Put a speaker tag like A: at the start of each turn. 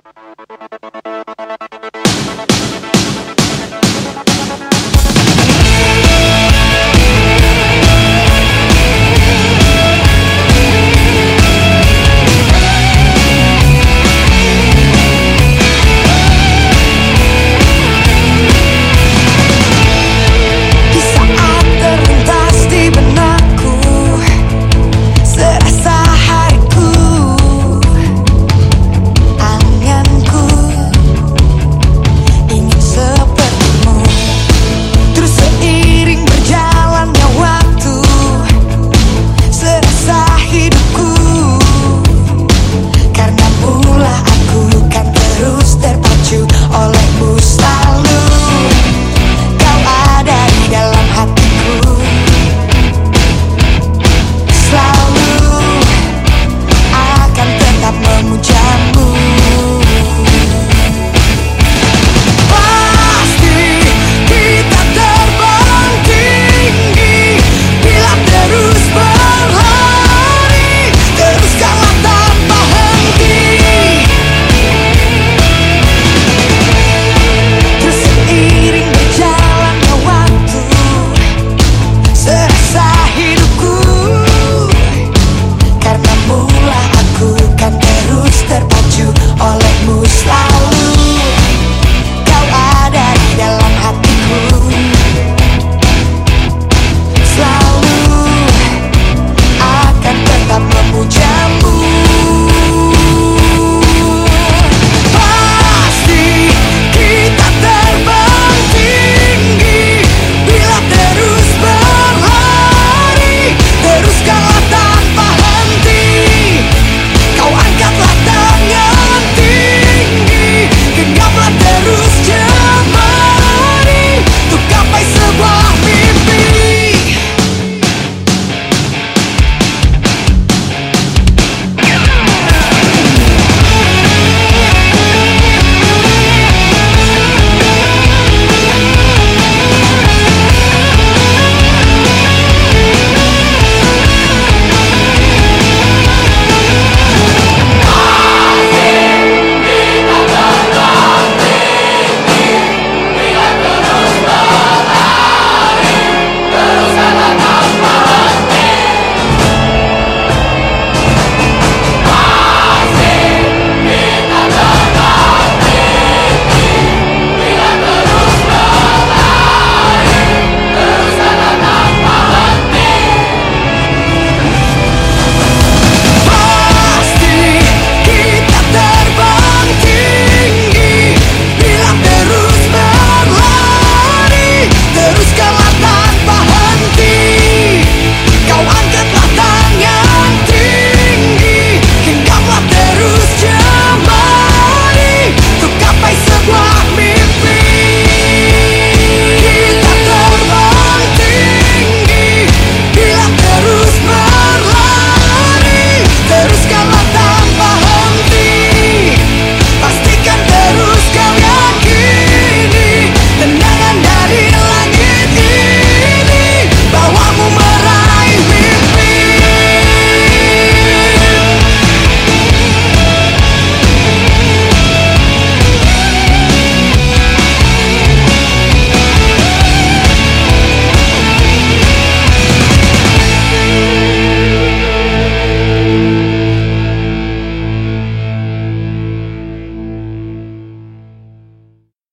A: you